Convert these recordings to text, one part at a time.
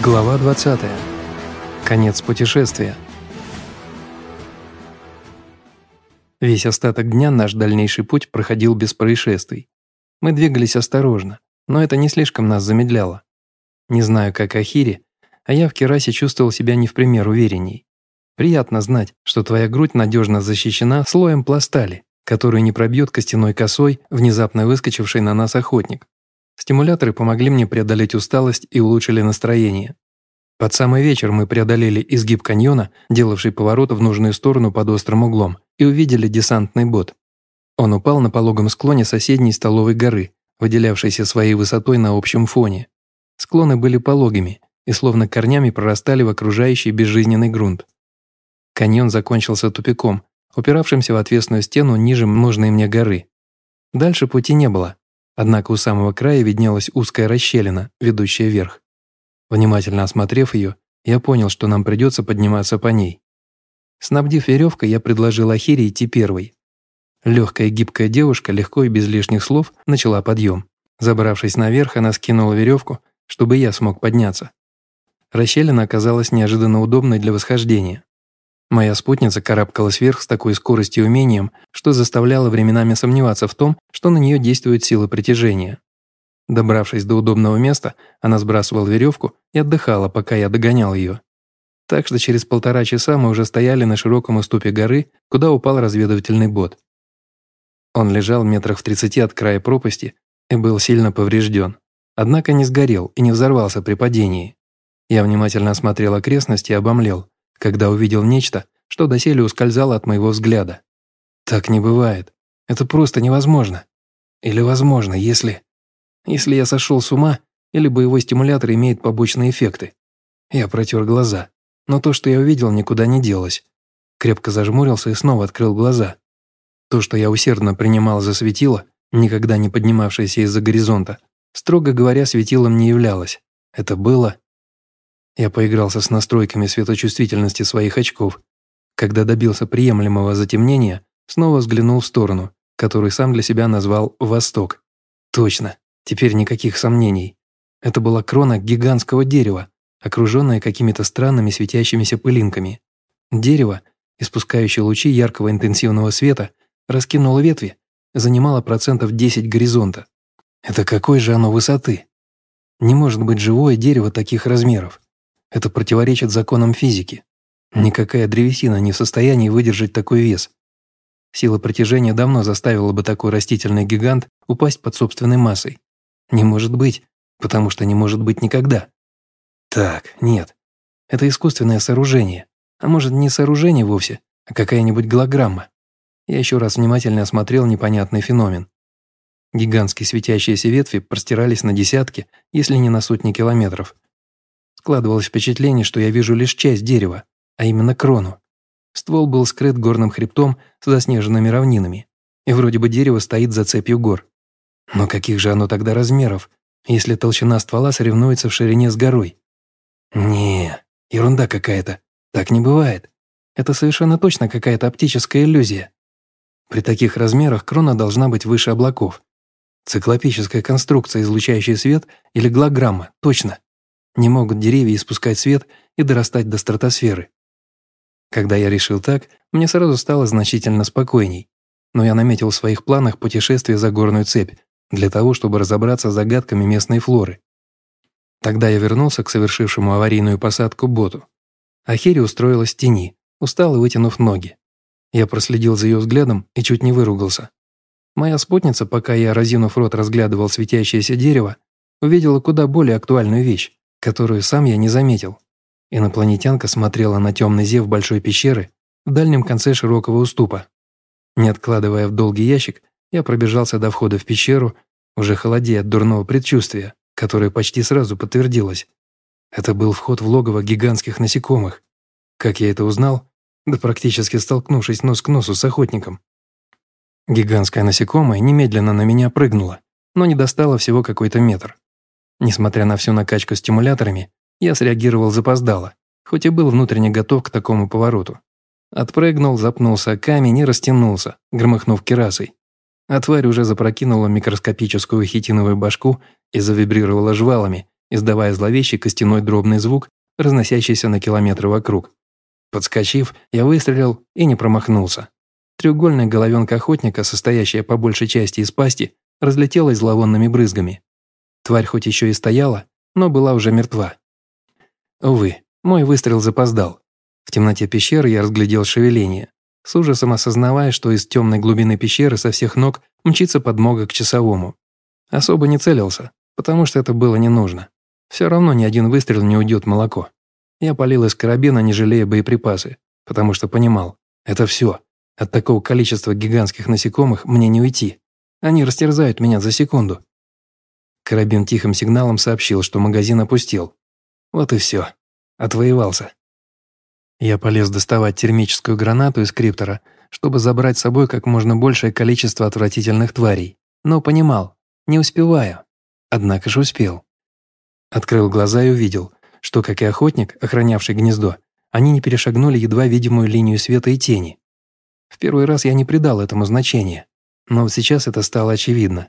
Глава 20. Конец путешествия. Весь остаток дня наш дальнейший путь проходил без происшествий. Мы двигались осторожно, но это не слишком нас замедляло. Не знаю, как Ахири, а я в Керасе чувствовал себя не в пример уверенней. Приятно знать, что твоя грудь надежно защищена слоем пластали, которую не пробьет костяной косой, внезапно выскочивший на нас охотник. Стимуляторы помогли мне преодолеть усталость и улучшили настроение. Под самый вечер мы преодолели изгиб каньона, делавший поворот в нужную сторону под острым углом, и увидели десантный бот. Он упал на пологом склоне соседней столовой горы, выделявшейся своей высотой на общем фоне. Склоны были пологими и словно корнями прорастали в окружающий безжизненный грунт. Каньон закончился тупиком, упиравшимся в отвесную стену ниже нужной мне горы. Дальше пути не было, Однако у самого края виднелась узкая расщелина, ведущая вверх. Внимательно осмотрев ее, я понял, что нам придется подниматься по ней. Снабдив веревкой, я предложил Ахире идти первой. Легкая гибкая девушка легко и без лишних слов начала подъем. Забравшись наверх, она скинула веревку, чтобы я смог подняться. Расщелина оказалась неожиданно удобной для восхождения. Моя спутница карабкалась вверх с такой скоростью и умением, что заставляла временами сомневаться в том, что на нее действует сила притяжения. Добравшись до удобного места, она сбрасывала веревку и отдыхала, пока я догонял ее. Так что через полтора часа мы уже стояли на широком уступе горы, куда упал разведывательный бот. Он лежал метрах в тридцати от края пропасти и был сильно поврежден. Однако не сгорел и не взорвался при падении. Я внимательно осмотрел окрестности и обомлел когда увидел нечто, что доселе ускользало от моего взгляда. Так не бывает. Это просто невозможно. Или возможно, если... Если я сошел с ума, или боевой стимулятор имеет побочные эффекты. Я протер глаза, но то, что я увидел, никуда не делось. Крепко зажмурился и снова открыл глаза. То, что я усердно принимал за светило, никогда не поднимавшееся из-за горизонта, строго говоря, светилом не являлось. Это было я поигрался с настройками светочувствительности своих очков. Когда добился приемлемого затемнения, снова взглянул в сторону, которую сам для себя назвал «Восток». Точно, теперь никаких сомнений. Это была крона гигантского дерева, окруженная какими-то странными светящимися пылинками. Дерево, испускающее лучи яркого интенсивного света, раскинуло ветви, занимало процентов 10 горизонта. Это какой же оно высоты? Не может быть живое дерево таких размеров. Это противоречит законам физики. Никакая древесина не в состоянии выдержать такой вес. Сила притяжения давно заставила бы такой растительный гигант упасть под собственной массой. Не может быть, потому что не может быть никогда. Так, нет. Это искусственное сооружение. А может, не сооружение вовсе, а какая-нибудь голограмма. Я еще раз внимательно осмотрел непонятный феномен. Гигантские светящиеся ветви простирались на десятки, если не на сотни километров. Складывалось впечатление, что я вижу лишь часть дерева, а именно крону. Ствол был скрыт горным хребтом с заснеженными равнинами, и вроде бы дерево стоит за цепью гор. Но каких же оно тогда размеров, если толщина ствола соревнуется в ширине с горой? Не, ерунда какая-то. Так не бывает. Это совершенно точно какая-то оптическая иллюзия. При таких размерах крона должна быть выше облаков. Циклопическая конструкция, излучающая свет, или голограмма, точно. Не могут деревья испускать свет и дорастать до стратосферы. Когда я решил так, мне сразу стало значительно спокойней. Но я наметил в своих планах путешествие за горную цепь для того, чтобы разобраться с загадками местной флоры. Тогда я вернулся к совершившему аварийную посадку боту. Ахири устроилась в тени, устало вытянув ноги. Я проследил за ее взглядом и чуть не выругался. Моя спутница, пока я, разинув рот, разглядывал светящееся дерево, увидела куда более актуальную вещь которую сам я не заметил. Инопланетянка смотрела на темный зев большой пещеры в дальнем конце широкого уступа. Не откладывая в долгий ящик, я пробежался до входа в пещеру, уже холодея от дурного предчувствия, которое почти сразу подтвердилось. Это был вход в логово гигантских насекомых. Как я это узнал? Да практически столкнувшись нос к носу с охотником. Гигантское насекомое немедленно на меня прыгнуло, но не достало всего какой-то метр. Несмотря на всю накачку стимуляторами, я среагировал запоздало, хоть и был внутренне готов к такому повороту. Отпрыгнул, запнулся о камень и растянулся, громыхнув керасой. А тварь уже запрокинула микроскопическую хитиновую башку и завибрировала жвалами, издавая зловещий костяной дробный звук, разносящийся на километры вокруг. Подскочив, я выстрелил и не промахнулся. Треугольная головенка охотника, состоящая по большей части из пасти, разлетелась зловонными брызгами. Тварь хоть еще и стояла, но была уже мертва. Увы, мой выстрел запоздал. В темноте пещеры я разглядел шевеление, с ужасом осознавая, что из темной глубины пещеры со всех ног мчится подмога к часовому. Особо не целился, потому что это было не нужно. Все равно ни один выстрел не уйдет молоко. Я полил из карабина, не жалея боеприпасы, потому что понимал, это все. От такого количества гигантских насекомых мне не уйти. Они растерзают меня за секунду. Карабин тихим сигналом сообщил, что магазин опустил. Вот и все. Отвоевался. Я полез доставать термическую гранату из криптора, чтобы забрать с собой как можно большее количество отвратительных тварей. Но понимал, не успеваю. Однако же успел. Открыл глаза и увидел, что, как и охотник, охранявший гнездо, они не перешагнули едва видимую линию света и тени. В первый раз я не придал этому значения, но вот сейчас это стало очевидно.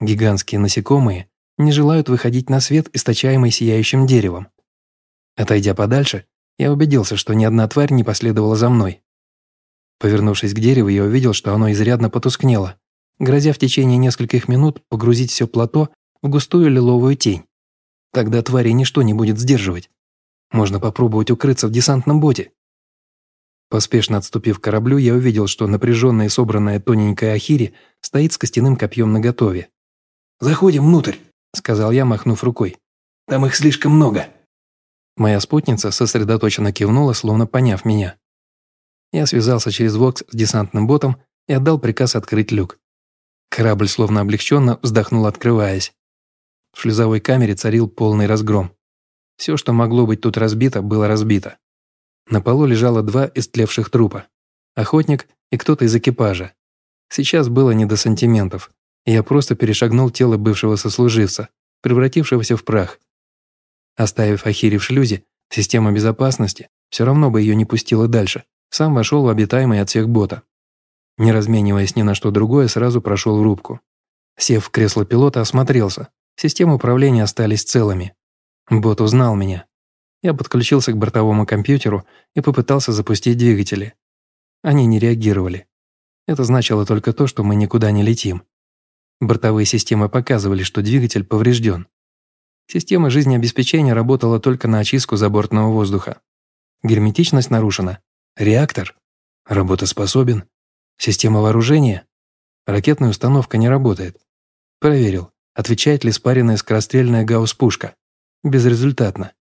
Гигантские насекомые не желают выходить на свет, источаемый сияющим деревом. Отойдя подальше, я убедился, что ни одна тварь не последовала за мной. Повернувшись к дереву, я увидел, что оно изрядно потускнело, грозя в течение нескольких минут погрузить все плато в густую лиловую тень. Тогда твари ничто не будет сдерживать. Можно попробовать укрыться в десантном боте. Поспешно отступив к кораблю, я увидел, что напряженная и собранная тоненькая Ахири стоит с костяным копьем наготове. «Заходим внутрь», — сказал я, махнув рукой. «Там их слишком много». Моя спутница сосредоточенно кивнула, словно поняв меня. Я связался через Вокс с десантным ботом и отдал приказ открыть люк. Корабль словно облегченно вздохнул, открываясь. В шлюзовой камере царил полный разгром. Все, что могло быть тут разбито, было разбито. На полу лежало два истлевших трупа. Охотник и кто-то из экипажа. Сейчас было не до сантиментов. Я просто перешагнул тело бывшего сослуживца, превратившегося в прах. Оставив Ахири в шлюзе, система безопасности все равно бы ее не пустила дальше. Сам вошел в обитаемый отсек бота. Не размениваясь ни на что другое, сразу прошел в рубку. Сев в кресло пилота, осмотрелся. Системы управления остались целыми. Бот узнал меня. Я подключился к бортовому компьютеру и попытался запустить двигатели. Они не реагировали. Это значило только то, что мы никуда не летим. Бортовые системы показывали, что двигатель поврежден. Система жизнеобеспечения работала только на очистку забортного воздуха. Герметичность нарушена. Реактор работоспособен. Система вооружения. Ракетная установка не работает. Проверил, отвечает ли спаренная скорострельная гаусс-пушка. Безрезультатно.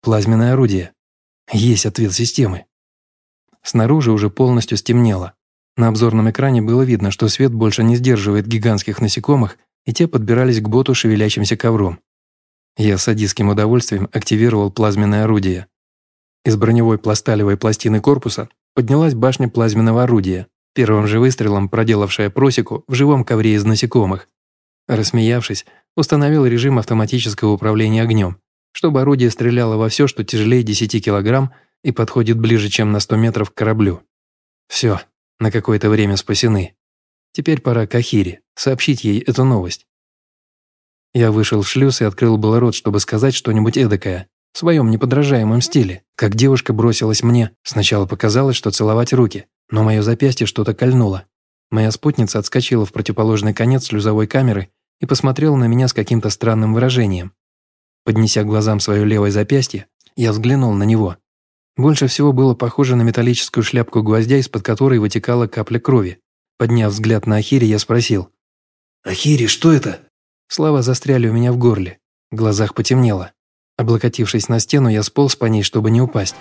Плазменное орудие. Есть ответ системы. Снаружи уже полностью стемнело. На обзорном экране было видно, что свет больше не сдерживает гигантских насекомых, и те подбирались к боту шевелящимся ковром. Я с садистским удовольствием активировал плазменное орудие. Из броневой пласталевой пластины корпуса поднялась башня плазменного орудия, первым же выстрелом проделавшая просеку в живом ковре из насекомых. Рассмеявшись, установил режим автоматического управления огнем, чтобы орудие стреляло во все, что тяжелее 10 килограмм и подходит ближе, чем на 100 метров к кораблю. Все, на какое-то время спасены. Теперь пора к Ахире, сообщить ей эту новость. Я вышел в шлюз и открыл был рот, чтобы сказать что-нибудь эдакое, в своем неподражаемом стиле, как девушка бросилась мне. Сначала показалось, что целовать руки, но мое запястье что-то кольнуло. Моя спутница отскочила в противоположный конец шлюзовой камеры и посмотрела на меня с каким-то странным выражением. Поднеся глазам свое левое запястье, я взглянул на него. Больше всего было похоже на металлическую шляпку гвоздя, из-под которой вытекала капля крови. Подняв взгляд на Ахири, я спросил. «Ахири, что это?» Слова застряли у меня в горле. В глазах потемнело. Облокотившись на стену, я сполз по ней, чтобы не упасть.